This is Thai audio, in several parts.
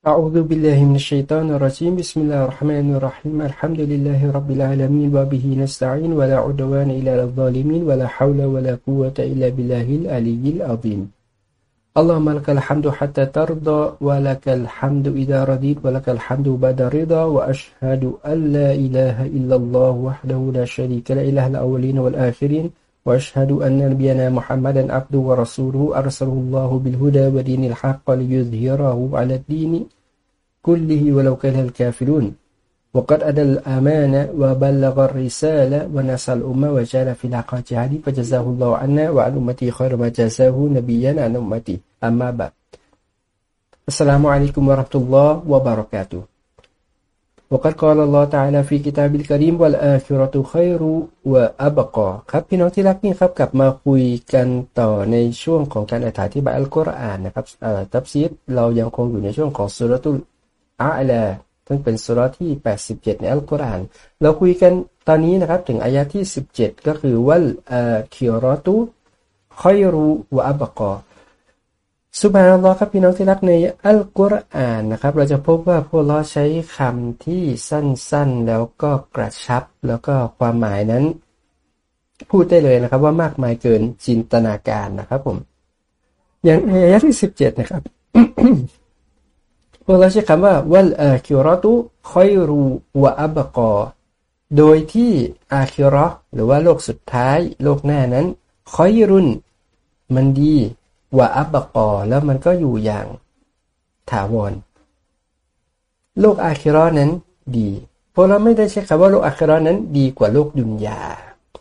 أعوذ بالله من الشيطان الرجيم. بسم الله الرحمن الرحيم. الحمد لله رب العالمين وبه نستعين ولا عدوان إلا الظالمين ولا حول ولا قوة إلا بالله العلي العظيم. اللهم لك الحمد حتى ترضى ولك الحمد إذا رضيت ولك الحمد بعد رضا وأشهد أن لا إله إلا الله وحده لا شريك لا إله الأولين والآخرين. وأشهد أن نبينا محمدا عبده ورسوله أرسله الله بالهدى ودين الحق ليظهره على الدين كله ولو كره الكافرون. وقد أدى الأمانة وبلغ الرسالة ونصر الأمة وجعل في العقاد جهادي فجزاه الله عنا وعن أمتي خير ما جزاه نبيا عن أمتي. أما بعد السلام عليكم ورحمة الله وبركاته. وقد قال الله تعالى في كتاب الكريم والآخرة خير وأبقى ครับพี่น้องที่รักนี่ครับกลับมาคุยกันต่อในช่วงของการอธิบายอัลกุรอานนะครับเอ่อตับซีดเรายังคงอยู่ในช่วงของสุรตุลอาลาซึ่งเป็นสุรที่ 87 ในอัลกุรอาน เราคุยกันตอนนี้นะครับถึงอายะที่ 17 ก็คือวัลอาคิรอตุคอยรูวะอับกอ สุบานัลลอฮ์ครับพี่น้องที่รักในอัลกุรอานนะครับ เราจะพบว่าพวกเราใช้คำที่สั้นๆ แล้วก็กระชับ แล้วก็ความหมายนั้น พูดได้เลยนะครับว่ามากมายเกินจินตนาการนะครับผม อย่างในอายะที่สิบเจ็ดนะครับพวกเราใช้คำว่าวัลอาคิรอตุคอยรูวะอับกอโดยที่อาคิรอหรือว่าโลกสุดท้าย โลกหน้านั้นคอยรุนมันดี วะอับบกอแล้วมันก็อยู่อย่างถาวร โลกอาคิรอนั้นดีพวกเราไม่ได้ใช้คำว่าโลกอาคิรอนั้นดีกว่าโลกดุนยา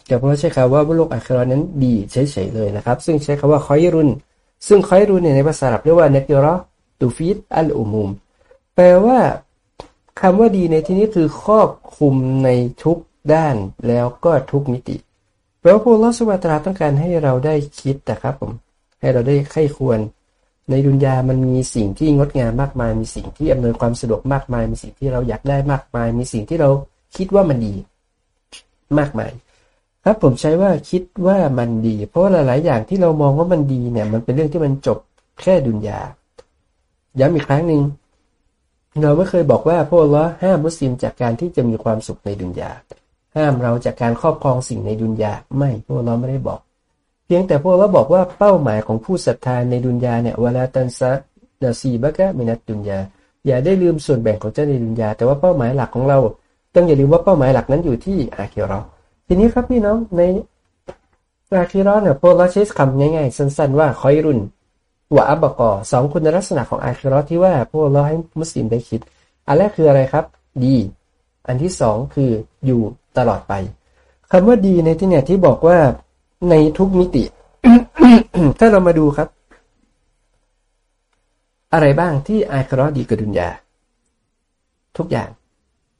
แต่พวกเราใช้คำว่าโลกอาคิรอนั้นดีเฉยๆเลยนะครับ ซึ่งใช้คำว่าคอยรุน ซึ่งคอยรุนเนี่ยในภาษาอับเรียกว่าเนกิรอตูฟิดอัลอุมุม แปลว่าคำว่าดีในที่นี้คือครอบคุมในทุกด้านแล้วก็ทุกมิติแปลว่าพวกเราสวัสดิ์ต้องการให้เราได้คิดนะครับผม ให้เราได้ไข้ควร ในดุนยามันมีสิ่งที่งดงามมากมาย มีสิ่งที่อำนวยความสะดวกมากมาย มีสิ่งที่เราอยากได้มากมาย มีสิ่งที่เราคิดว่ามันดี มากมาย ครับผมใช้ว่าคิดว่ามันดี เพราะว่าหลาย ๆ อย่างที่เรามองว่ามันดีเนี่ย มันเป็นเรื่องที่มันจบแค่ดุนยาย้ำอีกครั้งหนึ่งเราไม่เคยบอกว่าพวกเราห้ามมุสลิมจากการที่จะมีความสุขในดุนยาห้ามเราจากการครอบครองสิ่งในดุนยาไม่พวกเราไม่ได้บอก พียงแต่พวกเราบอกว่าเป้าหมายของผู้ศรัทธาในดุนยาเนี่ยวลาตันซะนาซีบะกะมินัตดุนยา อย่าได้ลืมส่วนแบ่งของเจ้าในดุนยา แต่ว่าเป้าหมายหลักของเราต้องอย่าลืมว่าเป้าหมายหลักนั้นอยู่ที่อาคิรอทีนี้ครับพี่น้องในอาคิรอเนี่ยพวกเราใช้คำง่ายๆ สั้น ๆ ว่าคอยรุนวะอับบกอสองคุณลักษณะของอาคิรอที่ว่าพวกเราให้มุสลิมได้คิด อันแรกคืออะไรครับ ดี อันที่สองคืออยู่ตลอดไปคำว่าดีในที่เนี่ยที่บอกว่า ในทุกมิติ ถ้าเรามาดูครับ อะไรบ้างที่อาคราดีกับดุนยา ทุกอย่าง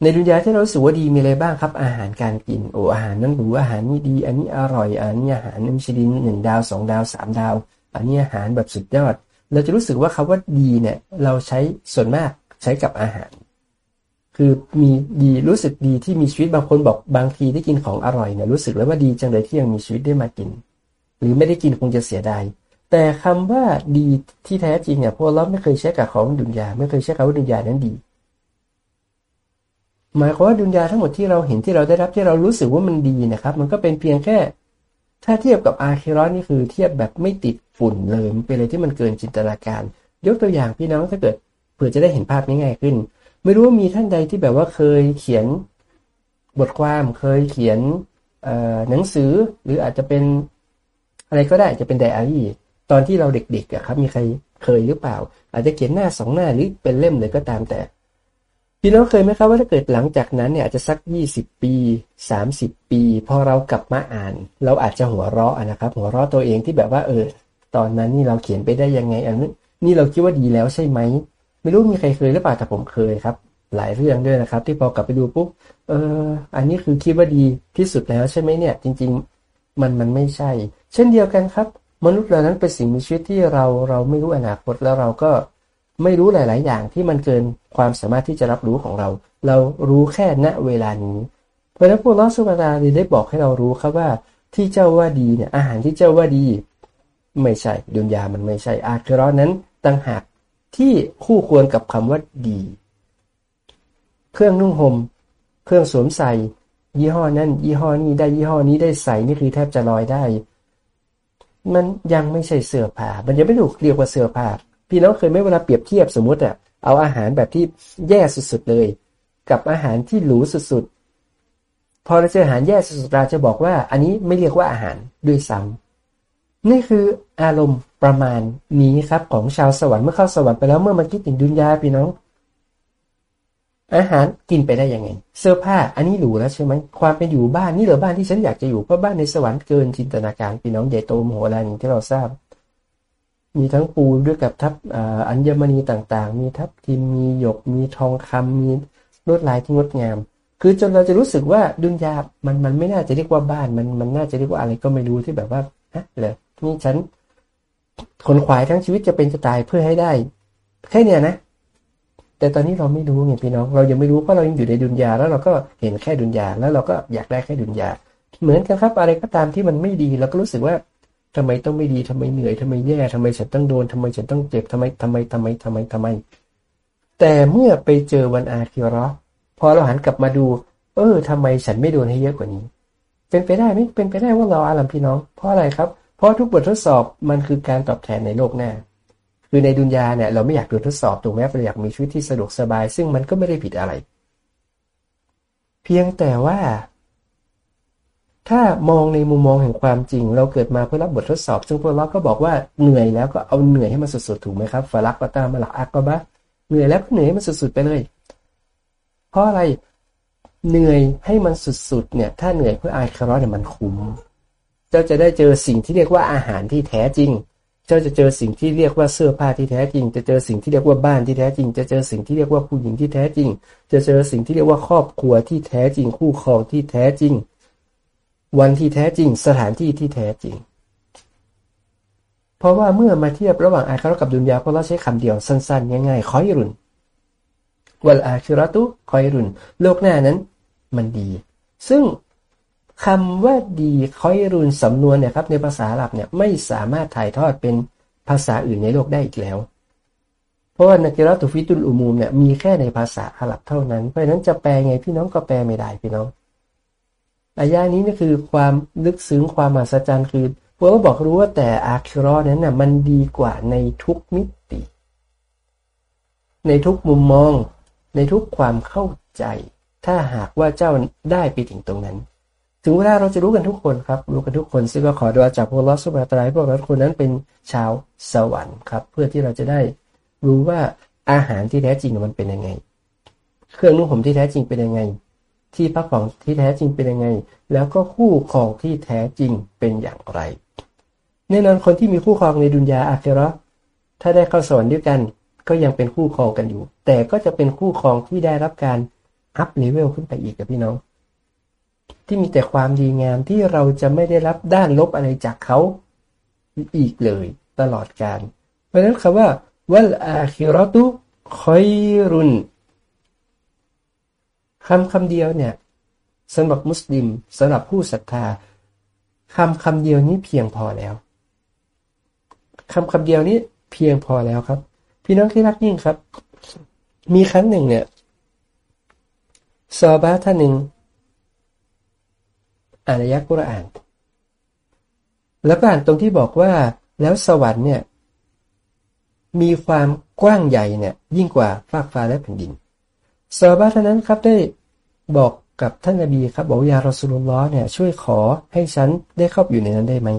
ในดุนยาที่เราสูว่าดีมีอะไรบ้างครับ อาหารการกินโอ้อาหารนั้นหรูอาหารนี่ดี อันนี้อร่อยอันนี้อาหารมิชลินหนึ่งดาวสองดาวสามดาว อันนี้อาหารแบบสุดยอด เราจะรู้สึกว่าคาว่าดีเนี่ย เราใช้ส่วนมากใช้กับอาหาร คือมีดีรู้สึกดีที่มีชีวิตบางคนบอกบางทีได้กินของอร่อยเนี่ยรู้สึกแล้วว่าดีจังเลยที่ยังมีชีวิตได้มากิน หรือไม่ได้กินคงจะเสียดายแต่คำว่าดีที่แท้จริงเนี่ยพวกเราไม่เคยใช้กับของดุนยาไม่เคยใช้คำว่าดุนยานั้นดี หมายความว่าดุนยาทั้งหมดที่เราเห็นที่เราได้รับที่เรารู้สึกว่ามันดีนะครับ มันก็เป็นเพียงแค่ ถ้าเทียบกับอาคิรอนนี่คือเทียบแบบไม่ติดฝุ่นเลยมันเป็นอะไรที่มันเกินจินตนาการ ยกตัวอย่างพี่น้องถ้าเกิดเผื่อจะได้เห็นภาพง่ายๆขึ้น ไม่รู้ว่ามีท่านใดที่แบบว่าเคยเขียนบทความเคยเขียนหนังสือหรืออาจจะเป็นอะไรก็ได้จะเป็นไดอารี่ตอนที่เราเด็กๆอะครับ มีใครเคยหรือเปล่า อาจจะเขียนหน้าสองหน้าหรือเป็นเล่มเลยก็ตามแต่พี่น้องเคยไหมครับว่าถ้าเกิดหลังจากนั้นเนี่ยอาจจะสักยี่สิบปีสามสิบปีพอเรากลับมาอ่าน เราอาจจะหัวเราะนะครับ หัวเราะตัวเองที่แบบว่าเออตอนนั้นนี่เราเขียนไปได้ยังไงอันนี้นี่เราคิดว่าดีแล้วใช่ไหม ไม่รู้มีใครเคยหรือเปล่าแต่ผมเคยครับ หลายเรื่องด้วยนะครับ ที่พอกลับไปดูปุ๊บเออ อันนี้คือคิดว่าดีที่สุดแล้วใช่ไหมเนี่ย จริง ๆ มันมันไม่ใช่ เช่นเดียวกันครับ มนุษย์เรานั้นเป็นสิ่งมีชีวิตที่เราเราไม่รู้อนาคตแล้วเราก็ไม่รู้หลาย ๆ อย่างที่มันเกินความสามารถที่จะรับรู้ของเรา เรารู้แค่ณเวลานี้เพราะนั้นพวกลอสุบาราได้บอกให้เรารู้ครับว่าที่เจ้าว่าดีเนี่ยอาหารที่เจ้าว่าดี ไม่ใช่ดุนยามันไม่ใช่อาครอนั้นตั้งหาก ที่คู่ควรกับคำว่าดี เครื่องนุ่งหม่ม เครื่องสวมใส่ ยี่ห้อนั้นยี่ห้อนี้ได้ยี่ห้อนี้ได้ใส่นี่คือแทบจะลอยได้ มันยังไม่ใช่เสื้อผ้า มันยังไม่ถูกเรียกว่าเสื้อผ้า พี่น้องเคยไหมเวลาเปรียบเทียบสมมติอะเอาอาหารแบบที่แย่สุดๆเลย กับอาหารที่หรูสุดๆ พอเราเจออาหารแย่สุดๆเราจะบอกว่า อันนี้ไม่เรียกว่าอาหารด้วยซ้ำนี่คืออารมณ์ ประมาณนี้ครับของชาวสวรรค์เมื่อเข้าสวรรค์ไปแล้วเมื่อมาคิดถึงดุนยาพี่น้อง อาหารกินไปได้ยังไง เสื้อผ้าอันนี้หรูแล้วใช่ไหมความเป็นอยู่บ้านนี่เหรอบ้านที่ฉันอยากจะอยู่เพราะบ้านในสวรรค์เกินจินตนาการพี่น้องใหญ่โตมโหฬารอย่างที่เราทราบ มีทั้งปูด้วยกับทับอัญมณีต่างๆ มีทับทิมมีหยกมีทองคำมีลวดลายที่งดงาม คือจนเราจะรู้สึกว่าดุนยามันมันไม่น่าจะเรียกว่าบ้านมันมันน่าจะเรียกว่าอะไรก็ไม่รู้ที่แบบว่าฮะเลยนี่ฉัน ขนขวายทั้งชีวิตจะเป็นจะตายเพื่อให้ได้ แค่เนี้ยนะ แต่ตอนนี้เราไม่รู้ไงพี่น้อง เรายังไม่รู้เพราะเรายังอยู่ในดุนยาแล้วเราก็เห็นแค่ดุนยาแล้วเราก็อยากได้แค่ดุนยา เหมือนกันครับ อะไรก็ตามที่มันไม่ดีเราก็รู้สึกว่าทำไมต้องไม่ดีทำไมเหนื่อยทำไมแย่ทำไมฉันต้องโดนทำไมฉันต้องเจ็บทำไมทำไมทำไมทำไมทำไม แต่เมื่อไปเจอวันอาคิรอพอเราหันกลับมาดู เออทำไมฉันไม่โดนให้เยอะกว่านี้ เป็นไปได้ไหมเป็นไปได้ว่าเราอาลัมพี่น้อง เพราะอะไรครับ เพราะทุกบททดสอบมันคือการตอบแทนในโลกหน้า คือในดุนยาเนี่ยเราไม่อยากโดนทดสอบถูกไหมเราอยากมีชีวิตที่สะดวกสบาย ซึ่งมันก็ไม่ได้ผิดอะไร เพียงแต่ว่า ถ้ามองในมุมมองแห่งความจริง เราเกิดมาเพื่อรับบททดสอบ ซึ่งพวกเราก็บอกว่าเหนื่อยแล้วก็เอาเหนื่อยให้มันสุดๆถูกไหมครับฟารักปตามาหลักอักกบะเหนื่อยแล้วก็เหนื่อยให้มันสุดๆไปเลย เพราะอะไรเหนื่อยให้มันสุดๆเนี่ย ถ้าเหนื่อยเพื่ออายคารอเนี่ยมันคุ้ม เจ้าจะได้เจอสิ่งที่เรียกว่าอาหารที่แท้จริง เจ้าจะเจอสิ่งที่เรียกว่าเสื้อผ้าที่แท้จริง จะเจอสิ่งที่เรียกว่าบ้านที่แท้จริง จะเจอสิ่งที่เรียกว่าผู้หญิงที่แท้จริง จะเจอสิ่งที่เรียกว่าครอบครัวที่แท้จริง คู่ครองที่แท้จริง วันที่แท้จริง สถานที่ที่แท้จริง เพราะว่าเมื่อมาเทียบระหว่างอาครากับดุนยาเพราะเราใช้คำเดียวสั้นๆง่ายๆคอยรุนวัลอาคิรตุคอยรุนโลกหน้านั้น มันดี ซึ่ง คำว่าดีคอยรุนสำนวนเนี่ยครับในภาษาอาหรับเนี่ยไม่สามารถถ่ายทอดเป็นภาษาอื่นในโลกได้อีกแล้ว เพราะว่านักิรตุฟิตุลอุมูมเนี่ยมีแค่ในภาษาอาหรับเท่านั้น เพราะฉะนั้นจะแปลไงพี่น้องก็แปลไม่ได้พี่น้องอายะนี้นี่คือความลึกซึ้งความมหัศจรรย์คือพวกเราบอกรู้ว่าแต่อาคิรอนั้นน่ะมันดีกว่าในทุกมิติ ในทุกมุมมอง ในทุกความเข้าใจ ถ้าหากว่าเจ้าได้ไปถึงตรงนั้น ถึงเวลาเราจะรู้กันทุกคนครับ รู้กันทุกคน ซึ่งก็ขอดูอาจากพวกเราสุภาตรายพวกเราคนนั้นเป็นชาวสวรรค์ครับ เพื่อที่เราจะได้รู้ว่าอาหารที่แท้จริงมันเป็นยังไง เครื่องนุ่งห่มที่แท้จริงเป็นยังไง ที่พักผ่อนที่แท้จริงเป็นยังไง แล้วก็คู่ครองที่แท้จริงเป็นอย่างไรแน่นอนคนที่มีคู่ครองในดุนยาอาเคราถ้าได้เข้าสวรรค์ด้วยกัน ก็ยังเป็นคู่ครองกันอยู่ แต่ก็จะเป็นคู่ครองที่ได้รับการอัพเลเวลขึ้นไปอีกกับพี่น้อง ที่มีแต่ความดีงามที่เราจะไม่ได้รับด้านลบอะไรจากเขาอีกเลย ตลอดการ เพราะฉะนั้นคำว่า วัลอาคิรตุคอยรุนคำคำเดียวเนี่ยสำหรับมุสลิมสำหรับผู้ศรัทธาคำคำเดียวนี้เพียงพอแล้วคำคำเดียวนี้เพียงพอแล้วครับ พี่น้องที่รักยิ่งครับ มีครั้งหนึ่งเนี่ยซอบาท่านหนึ่ง อ่านอายะกุรอาน แล้วก็อ่านตรงที่บอกว่าแล้วสวรรค์เนี่ยมีความกว้างใหญ่เนี่ยยิ่งกว่าฟากฟ้าและแผ่นดินซาบะท่านนั้นครับได้บอกกับท่านนบีครับบอกยารอสุลลอเนี่ยช่วยขอให้ฉันได้เข้าอยู่ในนั้นได้ไหม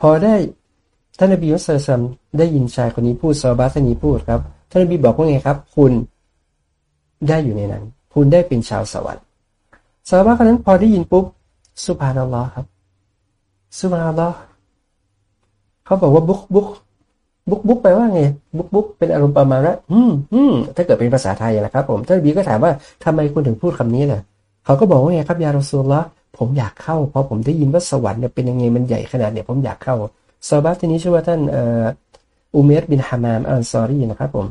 พอได้ท่านนบีมุสลิมได้ยินชายคนนี้พูดซาบะท่านนี้พูดครับท่านนบีบอกว่าไงครับ คุณได้อยู่ในนั้น คุณได้เป็นชาวสวรรค์ ซาบะคนนั้นพอได้ยินปุ๊บสุภานัลลอฮ์ครับสุภานัลลอฮ์เขาบอกว่าบุกบุกบุ๊กบุ๊กแปลว่าไงบุ๊กบุ๊กเป็นอารมณ์ประมาณว่าอืมอืมถ้าเกิดเป็นภาษาไทยนะครับ ผมท่านบีก็ถามว่าทำไมคุณถึงพูดคำนี้ล่ะเขาก็บอกว่าไงครับยารอซูลละผมอยากเข้าเพราะผมได้ยินว่าสวรรค์เนี่ยเป็นยังไงมันใหญ่ขนาดเนี่ยผมอยากเข้าซาบะทีนี้ชื่อว่าท่านอุเมรบินฮามามอัลซอรีนะครับผม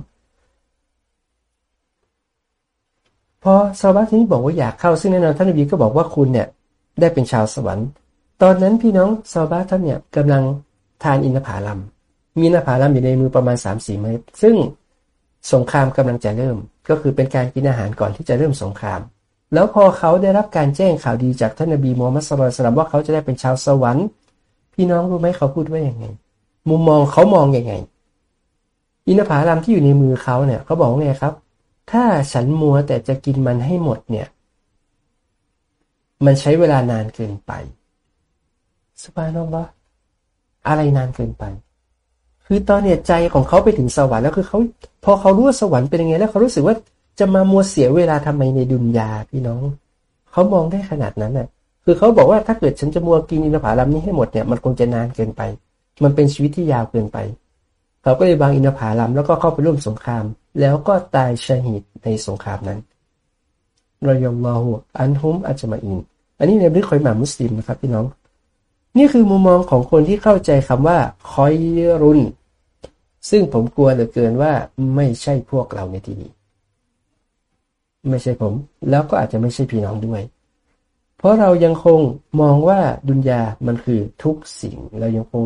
พอซาบะที่นี้บอกว่าอยากเข้าซึ่งแน่นอนท่านบีก็บอกว่าคุณเนี่ยได้เป็นชาวสวรรค์ ตอนนั้นพี่น้องซาบะท่านเนี่ยกำลังทานอินทผลัม มีหน้าผาลำอยู่ในมือประมาณ3-4เมตรซึ่งสงครามกำลังจะเริ่ม ก็คือเป็นการกินอาหารก่อนที่จะเริ่มสงคราม แล้วพอเขาได้รับการแจ้งข่าวดีจากท่านนบีมูฮัมมัดสุลตัลว่าเขาจะได้เป็นชาวสวรรค์ พี่น้องรู้ไหมเขาพูดว่าอย่างไง มุมมองเขามองอย่างไง อินทผลัมที่อยู่ในมือเขาเนี่ยเขาบอกว่าไงครับ ถ้าฉันมัวแต่จะกินมันให้หมดเนี่ย มันใช้เวลานานเกินไปสบายน้องปะอะไรนานเกินไป คือตอนเนี่ยใจของเขาไปถึงสวรรค์แล้วคือเขาพอเขารู้ว่าสวรรค์เป็นยังไง แล้วเขารู้สึกว่าจะมามัวเสียเวลาทำไมในดุนยาพี่น้อง เขามองได้ขนาดนั้นน่ะ คือเขาบอกว่าถ้าเกิดฉันจะมัวกินอินทผลัมนี้ให้หมดเนี่ยมันคงจะนานเกินไป มันเป็นชีวิตที่ยาวเกินไป เขาก็เลยบางอินทผลัมแล้วก็เข้าไปร่วมสงคราม แล้วก็ตายชหิดในสงครามนั้นรอยลอฮูอันฮุมอัจมาอิน อันนี้ในบริคอยมามุสลิมนะครับพี่น้อง นี่คือมุมมองของคนที่เข้าใจคำว่าคอยรุนซึ่งผมกลัวเหลือเกินว่าไม่ใช่พวกเราในที่นี้ไม่ใช่ผม แล้วก็อาจจะไม่ใช่พี่น้องด้วย เพราะเรายังคงมองว่าดุนยามันคือทุกสิ่ง เรายังคง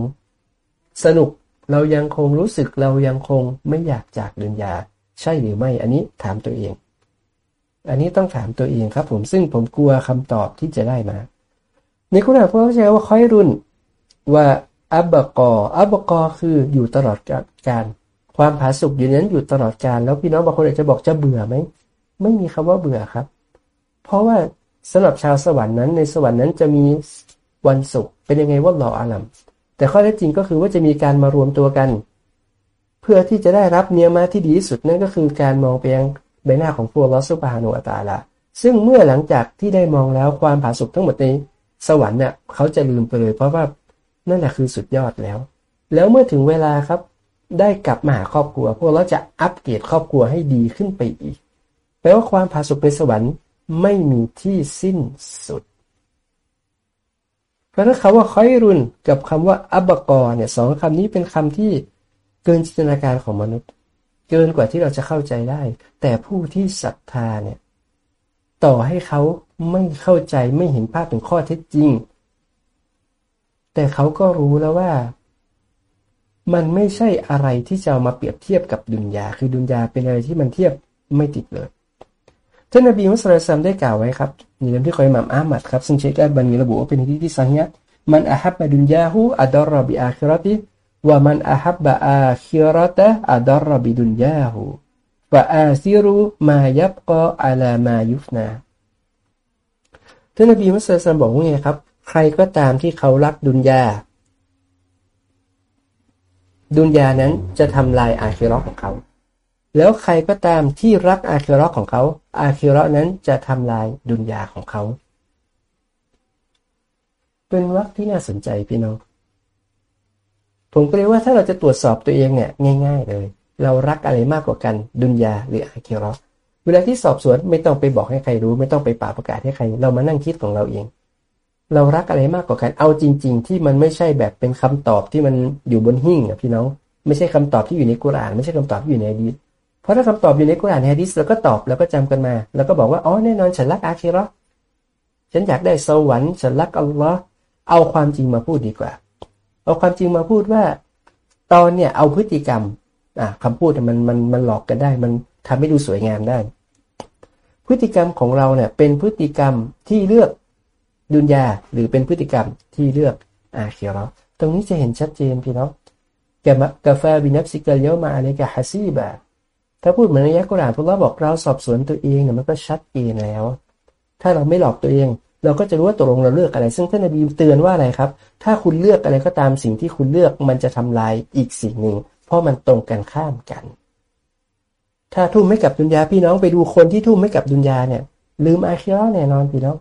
สนุก เรายังคงรู้สึกเรายังคงไม่อยากจากดุนยา ใช่หรือไม่ อันนี้ถามตัวเอง อันนี้ต้องถามตัวเองครับผมซึ่งผมกลัวคำตอบที่จะได้มา ในคุรานพวกเขาใช้ว่าคอยรุนว่าอับบกออับบกอคืออยู่ตลอดการความผาสุกอยู่นั้นอยู่ตลอดการแล้วพี่น้องบางคนอาจจะบอกจะเบื่อไหมไม่มีคำว่าเบื่อครับ เพราะว่าสำหรับชาวสวรรค์นั้นในสวรรค์นั้นจะมีวันศุกร์เป็นยังไงว่าหล่ออาลัม แต่ข้อเท็จจริงก็คือว่าจะมีการมารวมตัวกัน เพื่อที่จะได้รับเนื้อมาที่ดีที่สุดนั่นก็คือการมองไปยังใบหน้าของพวกลอสุบฮานุอัตาละซึ่งเมื่อหลังจากที่ได้มองแล้วความผาสุกทั้งหมดในสวรรค์เนี่ยเขาจะลืมไปเลย เพราะว่านั่นแหละคือสุดยอดแล้ว แล้วเมื่อถึงเวลาครับ ได้กลับมาหาครอบครัว พวกเราจะอัปเกรดครอบครัวให้ดีขึ้นไปอีกแปลว่าความผาสุกในสวรรค์ไม่มีที่สิ้นสุด เพราะนั้นคำว่าคอยรุนกับคำว่าอับกรเนี่ยสองคำนี้เป็นคำที่เกินจินตนาการของมนุษย์ เกินกว่าที่เราจะเข้าใจได้ แต่ผู้ที่ศรัทธาเนี่ยต่อให้เขาไม่เข้าใจไม่เห็นภาพถึงข้อเท็จจริง แต่เขาก็รู้แล้วว่า มันไม่ใช่อะไรที่จะมาเปรียบเทียบกับดุนยา คือดุนยาเป็นอะไรที่มันเทียบไม่ติดเลย ท่านนบีมุสลิมได้กล่าวไว้ครับในเรื่อที่คอยมามอามัดครับซึ่งเชคอัลบันีระบุว่าเป็นที่ที่สังเกตมันอาฮับบะดุนยาหูอัดรบิอาคิรติว่ามันอาฮับบะอาคิรตะอัดรบิดุนยาหูฟะอาซิรุมายับกออัลามายุฟนาท่านนบีมุสลิมบอกว่าไงครับ ใครก็ตามที่เขารักดุนยาดุนยานั้นจะทำลายอาคิรอของเขา แล้วใครก็ตามที่รักอาคิรอของเขา อาคิรอนั้นจะทำลายดุนยาของเขา เป็นวักที่น่าสนใจพี่น้อง ผมก็เลยว่าถ้าเราจะตรวจสอบตัวเองเนี่ยง่าย ๆ เลย เรารักอะไรมากกว่ากันดุนยาหรืออาคิรอเวลาที่สอบสวนไม่ต้องไปบอกให้ใครรู้ ไม่ต้องไปป่าประกาศให้ใคร เรามานั่งคิดของเราเอง เรารักอะไรมากกว่ากัน เอาจริง ๆ ที่มันไม่ใช่แบบเป็นคำตอบที่มันอยู่บนหิ้งอะพี่น้อง ไม่ใช่คำตอบที่อยู่ในกุราน ไม่ใช่คำตอบที่อยู่ในดี เพราะถ้าคำตอบอยู่ในกุรานฮะดีษเราก็ตอบแล้วก็จำกันมาแล้วก็บอกว่าอ๋อแน่นอนฉันรักอาคีรอฉันอยากได้สวรรค์ฉันรักอัลลอฮ์เอาความจริงมาพูดดีกว่า เอาความจริงมาพูดว่า ตอนเนี่ยเอาพฤติกรรมอะคำพูดมันมันมันหลอกกันได้ มันทำให้ดูสวยงามได้ พฤติกรรมของเราเนี่ยเป็นพฤติกรรมที่เลือกดุนยาหรือเป็นพฤติกรรมที่เลือกอาคีรอตรงนี้จะเห็นชัดเจนพี่น้องกะมะกาแฟบินับซิกลเยมาอะไรกะฮัซีบะ ถ้าพูดเหมือนในยักกุรานพวกเราบอกเราสอบสวนตัวเองเนี่ยมันก็ชัดเจนแล้ว ถ้าเราไม่หลอกตัวเอง เราก็จะรู้ว่าตกลงเราเลือกอะไร ซึ่งท่านนบีเตือนว่าอะไรครับ ถ้าคุณเลือกอะไรก็ตามสิ่งที่คุณเลือกมันจะทำลายอีกสิ่งหนึ่ง เพราะมันตรงกันข้ามกัน ถ้าทุ่มไม่กับดุนยาพี่น้องไปดูคนที่ทุ่มไม่กับดุนยาเนี่ย ลืมอาคีรอแน่นอนพี่น้อง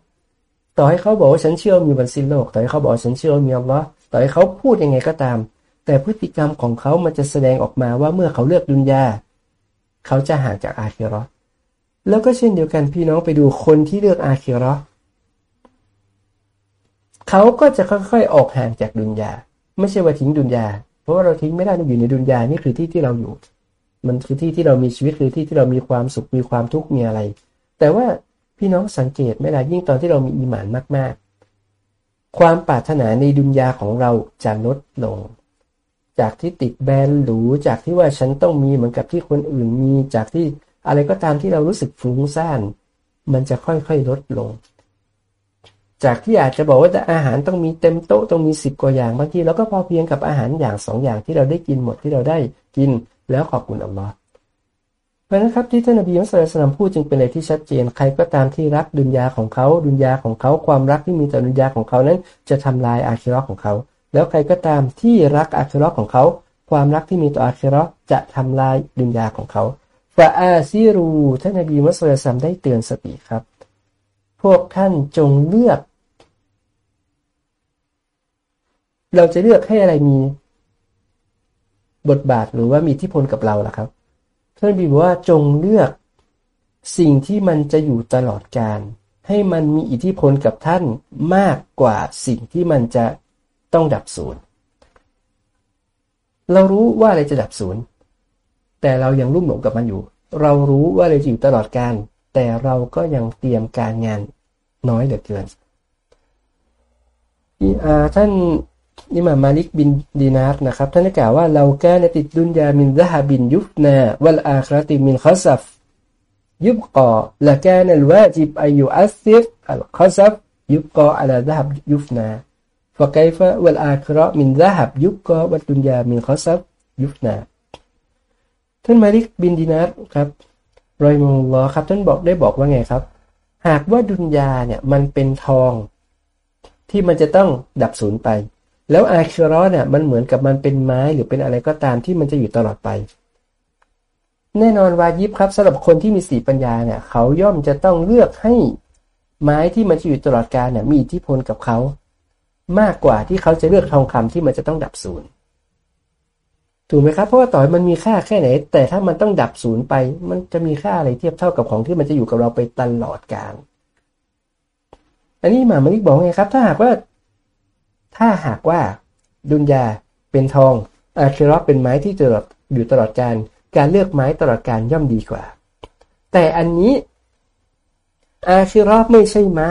ต่อให้เขาบอกว่าฉันเชื่อมีบันซินโลกต่อให้เขาบอกฉันเชื่อมีอัลลอฮ์ต่อให้เขาพูดยังไงก็ตาม แต่พฤติกรรมของเขามันจะแสดงออกมาว่าเมื่อเขาเลือกดุนยา เขาจะห่างจากอาคีรอแล้วก็เช่นเดียวกันพี่น้องไปดูคนที่เลือกอาคีรอเขาก็จะค่อยๆออกห่างจากดุนยา ไม่ใช่ว่าทิ้งดุนยา เพราะว่าเราทิ้งไม่ได้อยู่ในดุนยานี่คือที่ที่เราอยู่ มันคือที่ที่เรามีชีวิตคือที่ที่เรามีความสุขมีความทุกข์มีอะไร แต่ว่าพี่น้องสังเกตไหมล่ะยิ่งตอนที่เรามีอีหมานมากๆ ความปรารถนาในดุนยาของเราจะลดลง จากที่ติดแบรนด์หรูจากที่ว่าฉันต้องมีเหมือนกับที่คนอื่นมีจากที่อะไรก็ตามที่เรารู้สึกฟุ้งซ่าน มันจะค่อยๆลดลง จากที่อาจจะบอกว่าแต่อาหารต้องมีเต็มโต๊ะต้องมีสิบกว่าอย่างบางทีเราก็พอเพียงกับอาหารอย่างสองอย่างที่เราได้กินหมดที่เราได้กินแล้วขอบคุณอัลลอฮ์เพราะนั้นครับที่ท่านนบีมุสลิมพูดจึงเป็นอะไรที่ชัดเจนใครก็ตามที่รักดุนยาของเขาดุนยาของเขาความรักที่มีต่อดุนยาของเขานั้น จะทำลายอาคิรอของเขา แล้วใครก็ตามที่รักอาคิรของเขา ความรักที่มีต่ออาคิรจะทำลายดุนยาของเขาฟาอาซิรูท่านนบีมุสลิมได้เตือนสติครับ พวกท่านจงเลือก เราจะเลือกให้อะไรมีบทบาทหรือว่ามีที่พลกับเราล่ะครับ ท่านนบีบอกว่าจงเลือกสิ่งที่มันจะอยู่ตลอดกาลให้มันมีอิทธิพลกับท่านมากกว่าสิ่งที่มันจะ ต้องดับศูนย์เรารู้ว่าอะไรจะดับศูนย์แต่เรายังรุ่มหลงกับมันอยู่ เรารู้ว่าเรจะอยู่ตลอดการ แต่เราก็ยังเตรียมการงานน้อยเหลือเกินท่านอิมามาลิกบินดีนาร์นะครับ ท่านได้กล่าวว่าเราแก้ในติดดุนยามินซะฮบินยุฟนาวัลอาคราติมินขัซัฟยุบกอละแกนลวาจิบอายุอัสซิรอัลขัซัฟยุบกออัลซะฮับยุฟนา فكيف والآخرة من ذهب يبقى والدنيا من خسف يفنى ท่านมาลิกบินดินาร์ครับรอยมุลลอครับท่านบอกได้บอกว่าไงครับ หากว่าดุนยาเนี่ยมันเป็นทองที่มันจะต้องดับสูญไป แล้วอาคิรอเนี่ยมันเหมือนกับมันเป็นไม้หรือเป็นอะไรก็ตามที่มันจะอยู่ตลอดไป แน่นอนวายิบครับสำหรับคนที่มีสีปัญญาเนี่ยเขาย่อมจะต้องเลือกให้ไม้ที่มันจะอยู่ตลอดกาลเนี่ยมีอิทธิพลกับเขา มากกว่าที่เขาจะเลือกทองคำที่มันจะต้องดับสูญถูกไหมครับ เพราะว่าต่อยมันมีค่าแค่ไหน แต่ถ้ามันต้องดับศูนย์ไป มันจะมีค่าอะไรเทียบเท่ากับของที่มันจะอยู่กับเราไปตลอดกาลอันนี้หมามานิกบอกไงครับ ถ้าหากว่า ถ้าหากว่าดุนยาเป็นทองอาคิรอเป็นไม้ที่ตลอดอยู่ตลอดการการเลือกไม้ตลอดการย่อมดีกว่า แต่อันนี้อาคิรอไม่ใช่ไม้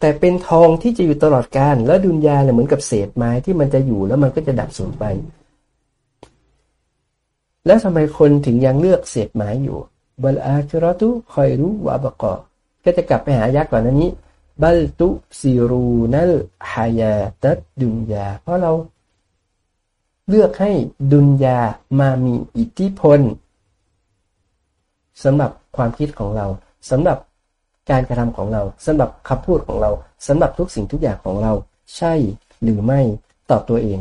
แต่เป็นทองที่จะอยู่ตลอดการแล้วดุนยาเนี่ยเหมือนกับเศษไม้ที่มันจะอยู่แล้วมันก็จะดับสูญไป แล้วทำไมคนถึงยังเลือกเศษไม้อยู่บัลอาคิรตุคอยรู้วาบกอก็จะกลับไปหายักษ์ก่อนนี้บัลตุซีรูนัลฮายาตัดดุนยา เพราะเราเลือกให้ดุนยามามีอิทธิพลสำหรับความคิดของเราสำหรับ การกระทำของเราสำหรับคำพูดของเราสำหรับทุกสิ่งทุกอย่างของเรา ใช่หรือไม่ตอบตัวเอง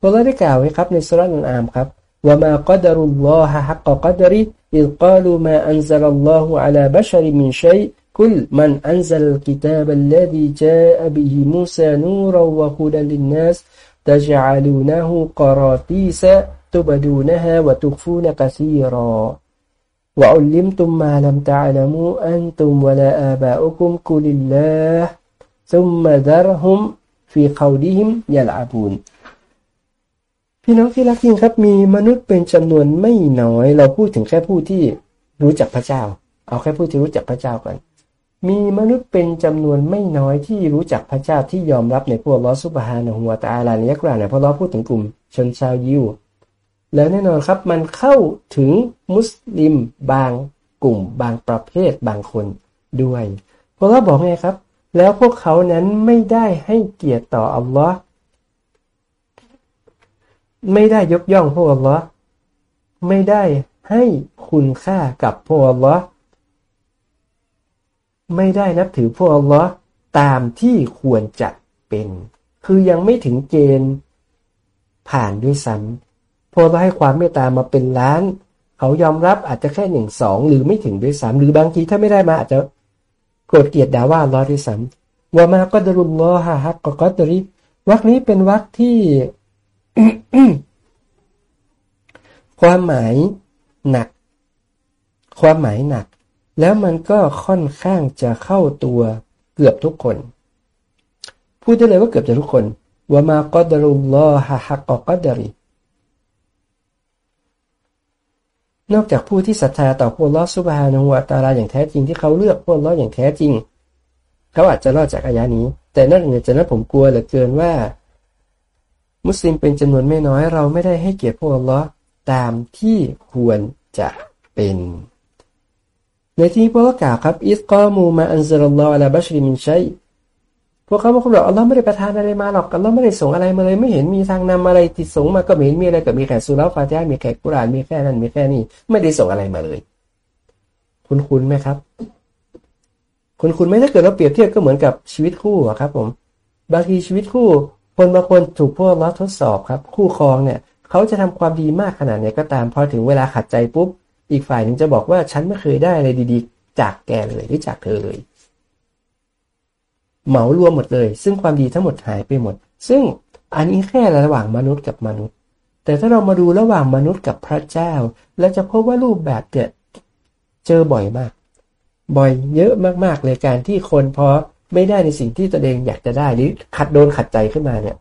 พระเราได้กล่าวไว้ครับในสุรานันอามครับ وما قدر الله حق قدره إذ قالوا ما أنزل الله على بشر من شيء كل من أنزل الكتاب الذي جاء به موسى نورا وهدى للناس تجعلونه قراطيس تبدونها وتخفون كثيرا وعلمتم ما لم تعلموا أنتم ولا آباؤكم كل الله ثم ذرهم في قولهم يلعبون พี่น้องที่รักยิ่งครับมีมนุษย์เป็นจำนวนไม่น้อย เราพูดถึงแค่ผู้ที่รู้จักพระเจ้า เอาแค่ผู้ที่รู้จักพระเจ้าก่อนมีมนุษย์เป็นจำนวนไม่น้อยที่รู้จักพระเจ้าที่ยอมรับในพวกลอสุบฮานะหัวตาอาลาในยักษ์กลางเนี่ยเพราะเราพูดถึงกลุ่มชนชาวยิว แล้วแน่นอนครับมันเข้าถึงมุสลิมบางกลุ่มบางประเภทบางคนด้วยเพราะเราบอกไงครับ แล้วพวกเขานั้นไม่ได้ให้เกียรติต่ออัลลอฮ์ไม่ได้ยกย่องพระอัลลอฮ์ไม่ได้ให้คุณค่ากับพระอัลลอฮ์ไม่ได้นับถือพระอัลลอฮ์ตามที่ควรจะเป็น คือยังไม่ถึงเกณฑ์ผ่านด้วยซ้ำ พอเราให้ความเมตตามาเป็นล้าน เขายอมรับอาจจะแค่หนึ่งสองหรือไม่ถึงด้วยซ้ำหรือบางทีถ้าไม่ได้มาอาจจะโกรธเกลียดด่าว่าล้อด้วยซ้ำว่ามาก็ดรุลลอฮะฮักก็ก็ดริวักนี้เป็นวักที่ความหมายหนัก ความหมายหนัก แล้วมันก็ค่อนข้างจะเข้าตัวเกือบทุกคน พูดได้เลยว่าเกือบจะทุกคนว่ามาก็ดรุลลอฮะฮักกก็ดริ นอกจากผู้ที่ศรัทธาต่อพวกลอสุบฮานุวาตาลาอย่างแท้จริงที่เขาเลือกพวกลออย่างแท้จริง เขาอาจจะรอดจากอายานี้ แต่นอกเหนือจากนั้นผมกลัวเหลือเกินว่า มุสลิมเป็นจำนวนไม่น้อยเราไม่ได้ให้เกียรติพวกลอตามที่ควรจะเป็น ในที่พวกกล่าวครับอิสกามูมาอันซาลลอฮ์อัลบัชริมินชัย พวกเขาบอกว่าอัลลอฮ์ไม่ได้ประทานอะไรมาหรอกอัลลอฮ์ไม่ได้ส่งอะไรมาเลยไม่เห็นมีทางนำอะไรติดส่งมาก็ไม่เห็นมีอะไรก็มีแค่สุราฟาติฮ์มีแค่กุรานมีแค่นั้นมีแค่นี้ไม่ได้ส่งอะไรมาเลย คุณคุณไหมครับ คุณคุณไม่ถ้าเกิดเราเปรียบเทียบก็เหมือนกับชีวิตคู่อะครับ ผม บางทีชีวิตคู่ คนบางคนถูกพวกเราทดสอบครับ คู่ครองเนี่ย เขาจะทำความดีมากขนาดไหนก็ตามพอถึงเวลาขัดใจปุ๊บอีกฝ่ายหนึ่งจะบอกว่าฉันไม่เคยได้อะไรดี ๆ จากแกเลยหรือจากเธอเลย เหมารวมหมดเลย ซึ่งความดีทั้งหมดหายไปหมด ซึ่งอันนี้แค่ระหว่างมนุษย์กับมนุษย์ แต่ถ้าเรามาดูระหว่างมนุษย์กับพระเจ้าเราจะพบว่ารูปแบบเนี่ยเจอบ่อยมาก บ่อยเยอะมากๆเลยการที่คนพอไม่ได้ในสิ่งที่ตัวเองอยากจะได้หรือขัดโดนขัดใจขึ้นมาเนี่ย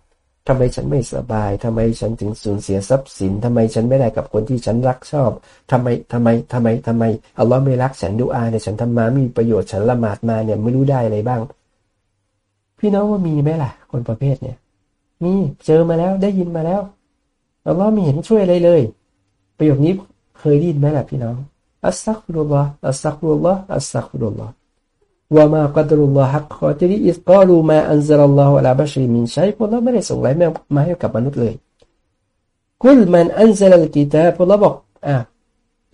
ทำไมฉันไม่สบาย ทำไมฉันถึงสูญเสียทรัพย์สิน ทำไมฉันไม่ได้กับคนที่ฉันรักชอบ ทำไม ทำไม ทำไม ทำไมอัลลอฮ์ไม่รักฉันดูอาเนี่ยฉันทำมามีประโยชน์ ฉันละหมาดมาเนี่ยไม่รู้ได้อะไรบ้าง พี่น้องว่ามีไหมล่ะ คนประเภทเนี่ย มีเจอมาแล้วได้ยินมาแล้วอัลลอฮ์ไม่เห็นช่วยอะไรเลย ประโยคนี้เคยได้ยินไหมล่ะพี่น้องأستغفر الله أستغفر الله أستغفر الله وما قدروا الله حق قدره إذ قالوا ما أنزل الله على بشر من شيءพวกเราไม่ได้ส่งอะไรมาให้กับมนุษย์เลยقل من أنزل الكتابพวกเราบอกอะ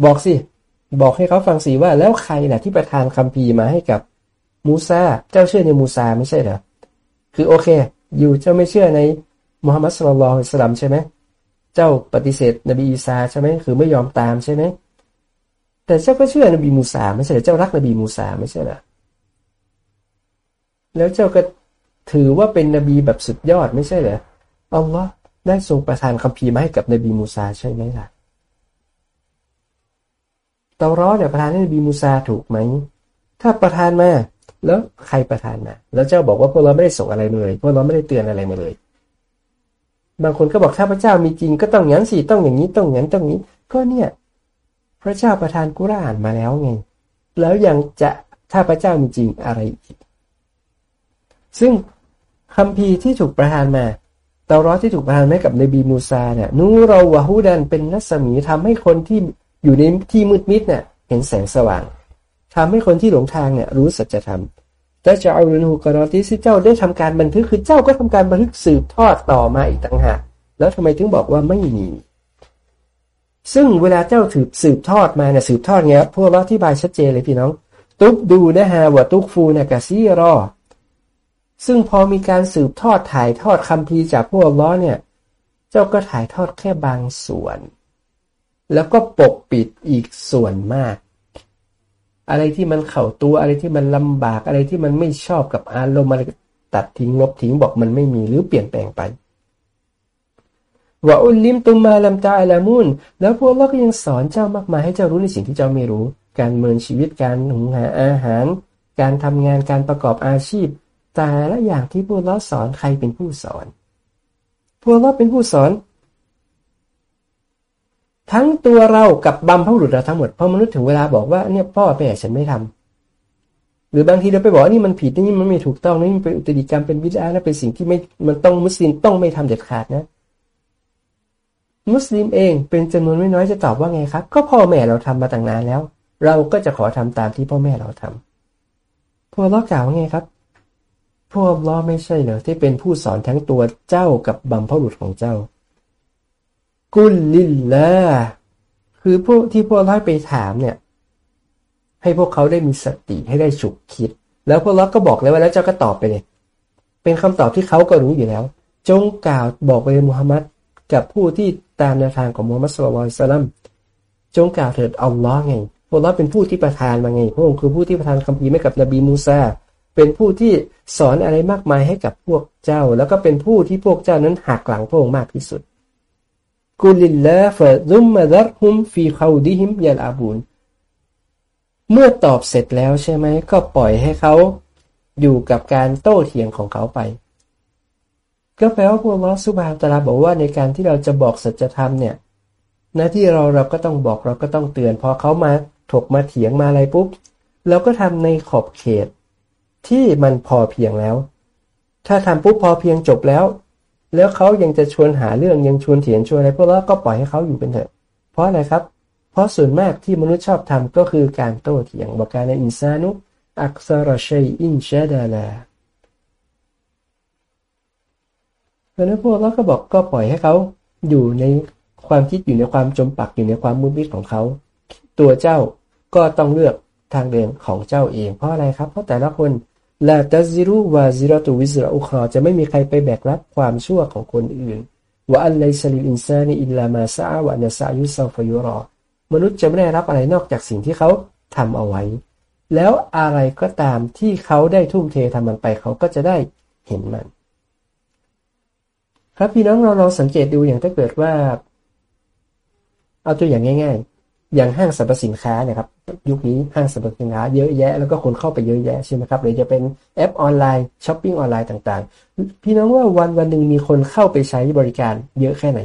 บอกสิ บอกให้เขาฟังสิว่าแล้วใครล่ะที่ประทานคัมภีร์มาให้กับมูซาเจ้าเชื่อในมูซาไม่ใช่เหรอ คือโอเค อยู่เจ้าไม่เชื่อในมุฮัมมัดสุลลัลสลัมใช่ไหม เจ้าปฏิเสธนบีอีสาใช่ไหมคือไม่ยอมตามใช่ไหม แต่เจ้าก็เชื่อนบีมูซาไม่ใช่เหรอเจ้ารักนบีมูซาไม่ใช่เหรอแล้วเจ้าก็ถือว่าเป็นนบีแบบสุดยอดไม่ใช่เหรออัลลอฮ์ได้ทรงประทานคัมภีร์มาให้กับนบีมูซาใช่ไหมล่ะเตารอเนี่ยประทานให้นบีมูซาถูกไหม ถ้าประทานมา แล้วใครประทานมาแล้วเจ้าบอกว่าพวกเราไม่ได้ส่งอะไรมาเลยพวกเราไม่ได้เตือนอะไรมาเลย บางคนก็บอกถ้าพระเจ้ามีจริงก็ต้องอย่างสี่ต้องอย่างนี้ต้องอย่างต้องนี้ ก็เนี่ย พระเจ้าประทานกุรอานมาแล้วไง แล้วยังจะถ้าพระเจ้ามีจริงอะไรอีก ซึ่งคำพีที่ถูกประทานมาเตารอที่ถูกประทานมากับนบีมูซาเนี่ยนูเราวะฮูดันเป็นรัศมีทำให้คนที่อยู่ในที่มืดมิดเนี่ยเห็นแสงสว่าง ทำให้คนที่หลงทางเนี่ยรู้สัจธรรมแต่จะเอาเรื่องหูกรอที่เจ้าได้ทำการบันทึกคือเจ้าก็ทำการบันทึกสืบทอดต่อมาอีกต่างหากแล้วทำไมถึงบอกว่าไม่มี ซึ่งเวลาเจ้าถือสืบทอดมาเนี่ยสืบทอดเงี้ยพวกเราที่บายชัดเจนเลยพี่น้อง ตุกดูนะฮะว่าตุกฟูเนี่ยกะซีรอ ซึ่งพอมีการสืบทอดถ่ายทอดคำพีจากพวกล้อเนี่ย เจ้าก็ถ่ายทอดแค่บางส่วน แล้วก็ปกปิดอีกส่วนมาก อะไรที่มันเข่าตัวอะไรที่มันลำบากอะไรที่มันไม่ชอบกับอารมณ์อะไรตัดทิ้งลบทิ้งบอกมันไม่มีหรือเปลี่ยนแปลงไปว่าอุลลิมตุมมาลำตาอัลามุนแล้วพวกเราก็ยังสอนเจ้ามากมายให้เจ้ารู้ในสิ่งที่เจ้าไม่รู้ การเมินชีวิตการหุงหาอาหาร การทำงานการประกอบอาชีพ แต่ละอย่างที่พวกเราสอนใครเป็นผู้สอน พวกเราเป็นผู้สอน ทั้งตัวเรากับบัมพบุรุษเราทั้งหมดพอมนุษย์ถึงเวลาบอกว่าเนี่ยพ่อแม่ฉันไม่ทำหรือบางทีเราไปบอกนี่มันผิดนี่มันไม่ถูกต้องนี่มันเป็นอุตริกรรมเป็นวิจารณ์เป็นสิ่งที่ไม่มันต้องมุสลิมต้องไม่ทำเด็ดขาดนะ มุสลิมเองเป็นจำนวนไม่น้อยจะตอบว่าไงครับ ก็พ่อแม่เราทำมาตั้งนานแล้ว เราก็จะขอทำตามที่พ่อแม่เราทำพวกล้อกล่าวว่าไงครับพวกล้อไม่ใช่เหรอที่เป็นผู้สอนทั้งตัวเจ้ากับบัมพบุรุษของเจ้า กุลลิลละคือพวกที่พวกเราไปถามเนี่ย ให้พวกเขาได้มีสติให้ได้ฉุกคิด แล้วพวกเราก็บอกเลยว่าแล้วเจ้าก็ตอบไปเลย เป็นคำตอบที่เขาก็รู้อยู่แล้ว จงกล่าวบอกไปเลยมุฮัมมัดกับผู้ที่ตามแนวทางของมุฮัมมัดصلى الله عليه وسلمจงกล่าวเถิดอัลลอฮ์ไงพวกเราเป็นผู้ที่ประทานมาไงพระองค์คือผู้ที่ประทานคัมภีร์ให้กับนบีมูซาเป็นผู้ที่สอนอะไรมากมายให้กับพวกเจ้า แล้วก็เป็นผู้ที่พวกเจ้านั้นหักหลังพระองค์มากที่สุด قل الله ثم ذرهم في خوضهم يلعبونเมื่อตอบเสร็จแล้วใช่ไหม ก็ปล่อยให้เขาอยู่กับการโต้เถียงของเขาไป ก็แปลว่าพวกลอสุบานตาลาบอกว่าในการที่เราจะบอกสัจธรรมเนี่ยหน้าที่เราเราก็ต้องบอกเราก็ต้องเตือน พอเขามาถกมาเถียงมาอะไรปุ๊บเราก็ทำในขอบเขต ที่มันพอเพียงแล้ว ถ้าทำปุ๊บพอเพียงจบแล้ว แล้วเขายังจะชวนหาเรื่องยังชวนเถียงชวนอะไรพวกเราก็ปล่อยให้เขาอยู่เป็นเถอะ เพราะอะไรครับ เพราะส่วนมากที่มนุษย์ชอบทำก็คือการโต้เถียงบอกการในอินซานุอักษรชัยอินชาดาลาเพราะนั้นพวกเราก็บอกก็ปล่อยให้เขาอยู่ในความคิดอยู่ในความจมปลักอยู่ในความมืดมิดของเขา ตัวเจ้าก็ต้องเลือกทางเดินของเจ้าเอง เพราะอะไรครับ เพราะแต่ละคน لا تزر وازرة وزر أخرىจะไม่มีใครไปแบกรับความชั่วของคนอื่นوأن ليس للإنسان إلا ما سعى وأن سعيه سوف يرى มนุษย์จะไม่ได้รับอะไรนอกจากสิ่งที่เขาทำเอาไว้ แล้วอะไรก็ตามที่เขาได้ทุ่มเททำมันไปเขาก็จะได้เห็นมัน ครับพี่น้องเราลองสังเกตดูอย่างถ้าเกิดว่า เอาตัวอย่างง่าย อย่างห้างสรรพสินค้าเนี่ยครับยุคนี้ห้างสรรพสินค้าเยอะแยะแล้วก็คนเข้าไปเยอะแยะใช่ไหมครับหรือจะเป็นแอปออนไลน์ช้อปปิ้งออนไลน์ต่างๆ พี่น้องว่าวันวันหนึ่งมีคนเข้าไปใช้บริการเยอะแค่ไหน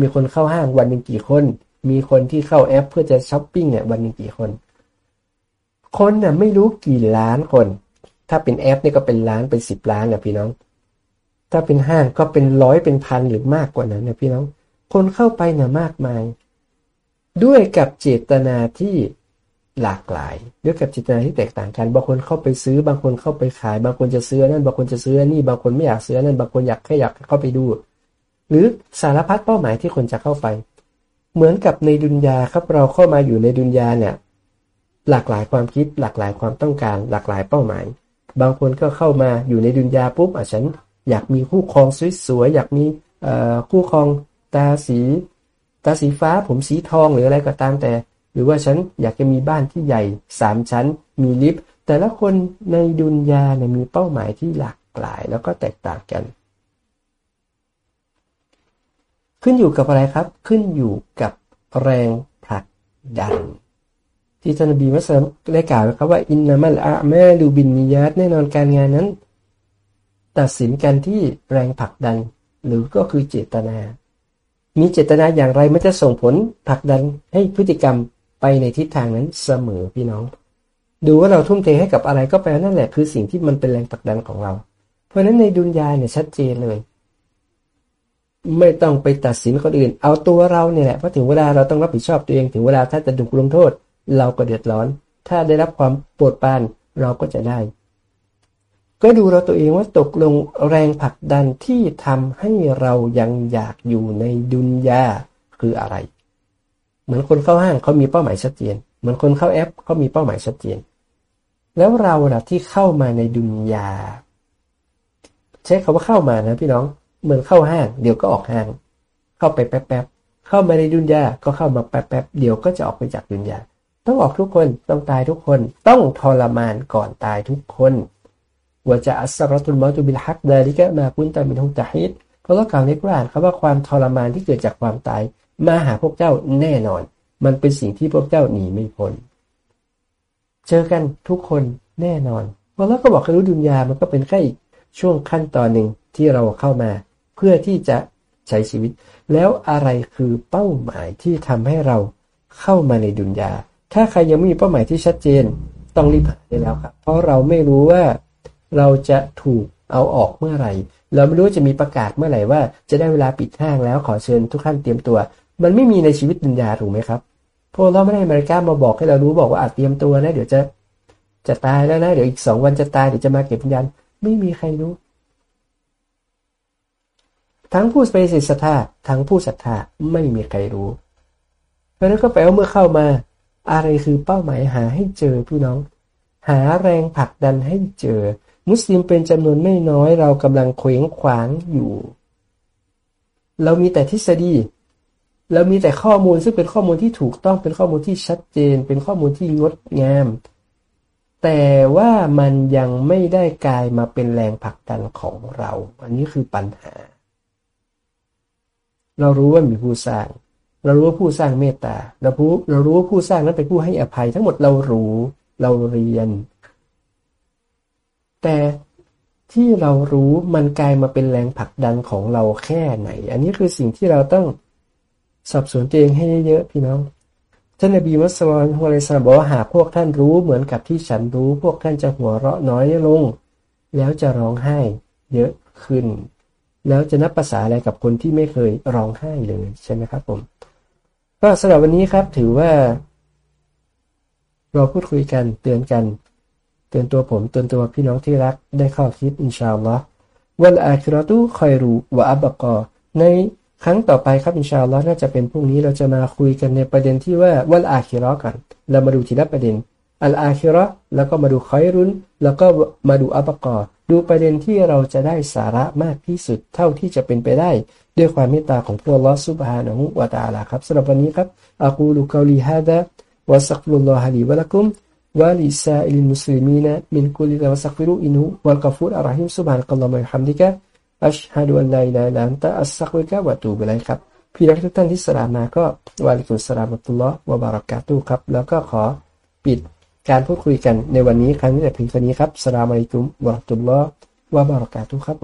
มีคนเข้าห้างวันหนึ่งกี่คน มีคนที่เข้าแอป เพื่อจะช้อปปิ้งเนี่ยวันหนึ่งกี่คน คนน่ะไม่รู้กี่ล้านคน ถ้าเป็นแอปนี่ก็เป็นล้านเป็นสิบล้านนะพี่น้อง ถ้าเป็นห้างก็เป็นร้อยเป็นพันหรือมากกว่านั้นนะพี่น้อง คนเข้าไปเนี่ยมากมาย ด้วยกับเจตนาที่หลากหลาย ด้วยกับเจตนาที่แตกต่างกันบางคนเข้าไปซื้อบางคนเข้าไปขาย บางคนจะซื้อนั่นบางคนจะซื้อนี่บางคนไม่อยากซื้อนั่นบางคนอยากแค่อยากเข้าไปดู หรือสารพัดเป้าหมายที่คนจะเข้าไป เหมือนกับในดุนยาครับเราเข้ามาอยู่ในดุนยาเนี่ยหลากหลายความคิดหลากหลายความต้องการ หลากหลายเป้าหมาย บางคนก็เข้ามาอยู่ในดุนยาปุ๊บอะฉันอยากมีคู่ครองสวยๆอยากมีคู่ครองตาสี ตาสีฟ้าผมสีทองหรืออะไรก็ตามแต่ หรือว่าฉันอยากจะมีบ้านที่ใหญ่สามชั้น มีลิฟต์แต่ละคนในดุนยาเนี่ยมีเป้าหมายที่หลากหลายแล้วก็แตกต่างกัน ขึ้นอยู่กับอะไรครับ ขึ้นอยู่กับแรงผลักดัน ที่ท่านบีมัสลิมได้กล่าวนะครับว่าอินนามัลอาแม่ดูบินนิยาตแน่นอนการงานนั้น ตัดสินกันที่แรงผลักดัน หรือก็คือเจตนา มีเจตนาอย่างไรมันจะส่งผลผลักดันให้พฤติกรรมไปในทิศทางนั้นเสมอพี่น้อง ดูว่าเราทุ่มเทให้กับอะไรก็แปลนั่นแหละคือสิ่งที่มันเป็นแรงผลักดันของเรา เพราะฉะนั้นในดุนยาเนี่ยชัดเจนเลย ไม่ต้องไปตัดสินคนอื่น เอาตัวเราเนี่ยแหละเพราะถึงเวลาเราต้องรับผิดชอบตัวเองถึงเวลาถ้าจะถูกลงโทษ เราก็เดือดร้อน ถ้าได้รับความโปรดปรานเราก็จะได้ ก็ดูเราตัวเองว่าตกลงแรงผลักดันที่ทำให้เรายังอยากอยู่ในดุนยาคืออะไร เหมือนคนเข้าห้างเขามีเป้าหมายชัดเจน เหมือนคนเข้าแอปเขามีเป้าหมายชัดเจน แล้วเราล่ะที่เข้ามาในดุนยาใช้คาว่าเข้ามานะพี่น้องเหมือนเข้าห้าง เดี๋ยวก็ออกห้าง เข้าไปแป๊บๆเข้ามาในดุนยาก็เข้ามาแป๊บๆเดี๋ยวก็จะออกไปจากดุนยาต้องออกทุกคนต้องตายทุกคน ต้องทรมานก่อนตายทุกคน ว่าจะอัสรตุลมอตุบิลฮักดาลิกะมาคุนตามินฮุตะฮิดเพราะว่าก่าวในกุรานเขาว่าความทรมานที่เกิดจากความตาย มาหาพวกเจ้าแน่นอน มันเป็นสิ่งที่พวกเจ้าหนีไม่พ้นเจอกันทุกคนแน่นอนเพราะแล้วก็บอกให้รู้ดุนยามันก็เป็นแค่อีกช่วงขั้นตอนหนึ่งที่เราเข้ามา เพื่อที่จะใช้ชีวิต แล้วอะไรคือเป้าหมายที่ทำให้เราเข้ามาในดุนยา ถ้าใครยังไม่มีเป้าหมายที่ชัดเจน ต้องรีบหาได้แล้วครับ เพราะเราไม่รู้ว่า เราจะถูกเอาออกเมื่อไหร่ เราไม่รู้จะมีประกาศเมื่อไหร่ว่า จะได้เวลาปิดห้างแล้วขอเชิญทุกท่านเตรียมตัว มันไม่มีในชีวิตดุนยาถูกไหมครับพวกเราไม่ได้อเมริกามาบอกให้เรารู้บอกว่าอาจเตรียมตัวนะ เดี๋ยวจะจะตายแล้วนะ เดี๋ยวอีกสองวันจะตายเดี๋ยวจะมาเก็บวิญญาณไม่มีใครรู้ ทั้งผู้ปฏิเสธศรัทธาทั้งผู้ศรัทธาไม่มีใครรู้ เพราะนั้นก็แปลว่าเมื่อเข้ามา อะไรคือเป้าหมายหาให้เจอพี่น้อง หาแรงผลักดันให้เจอ มุสลิมเป็นจำนวนไม่น้อยเรากำลังเคว้งขวางอยู่ เรามีแต่ทฤษฎี เรามีแต่ข้อมูลซึ่งเป็นข้อมูลที่ถูกต้องเป็นข้อมูลที่ชัดเจน เป็นข้อมูลที่งดงาม แต่ว่ามันยังไม่ได้กลายมาเป็นแรงผลักดันของเรา อันนี้คือปัญหา เรารู้ว่ามีผู้สร้าง เรารู้ว่าผู้สร้างเมตตาเรารู้เรารู้ว่าผู้สร้างนั้นเป็นผู้ให้อภัย ทั้งหมดเรารู้ เราเรียน แต่ที่เรารู้มันกลายมาเป็นแรงผลักดันของเราแค่ไหน อันนี้คือสิ่งที่เราต้องสอบสวนตัวเองให้เยอะๆพี่น้อง ท่านนบีมุสลิมฮุลัยสลาบอกว่าหากพวกท่านรู้เหมือนกับที่ฉันรู้ พวกท่านจะหัวเราะน้อยลง แล้วจะร้องไห้เยอะขึ้น แล้วจะนับภาษาอะไรกับคนที่ไม่เคยร้องไห้เลยใช่ไหมครับผม ก็สำหรับวันนี้ครับถือว่า เราพูดคุยกันเตือนกัน ตือนตัวผมเตือนตัวพี่น้องที่รักได้ข้อคิดอินชาอัลลอฮ์วันอาคิรอตุคอยรูวะอับบกอในครั้งต่อไปครับอินชาอัลลอฮ์น่าจะเป็นพรุ่งนี้เราจะมาคุยกันในประเด็นที่ว่าวันอาคิรอกัน เรามาดูทีละประเด็น อัลอาคิรอแล้วก็มาดูคอยรุนแล้วก็มาดูอับบกอดูประเด็นที่เราจะได้สาระมากที่สุดเท่าที่จะเป็นไปได้ ด้วยความเมตตาของพระลอสุบฮานะฮุวาตาลาครับสำหรับวันนี้ครับอักูลุกาลีฮะดะวะสักฟุลลอฮะลีวะลักุม ولسائر المسلمين من كل ذنب واستغفروا إنه هو الغفور الرحيم سبحانك اللهم وبحمدك أشهد أن لا إله إلا أنت أستغفرك وأتوب إليك ครับพี่น้องทุกท่านที่สลามมาก็วาลิกุสลามุตุลลอฮ์วะบารักาตุครับแล้วก็ขอปิดการพูดคุยกันในวันนี้ครั้งนี้แต่เพียงเท่านี้ครับสลามอะลัยกุมวะราะตุลลอฮ์วะบารักาตุครับ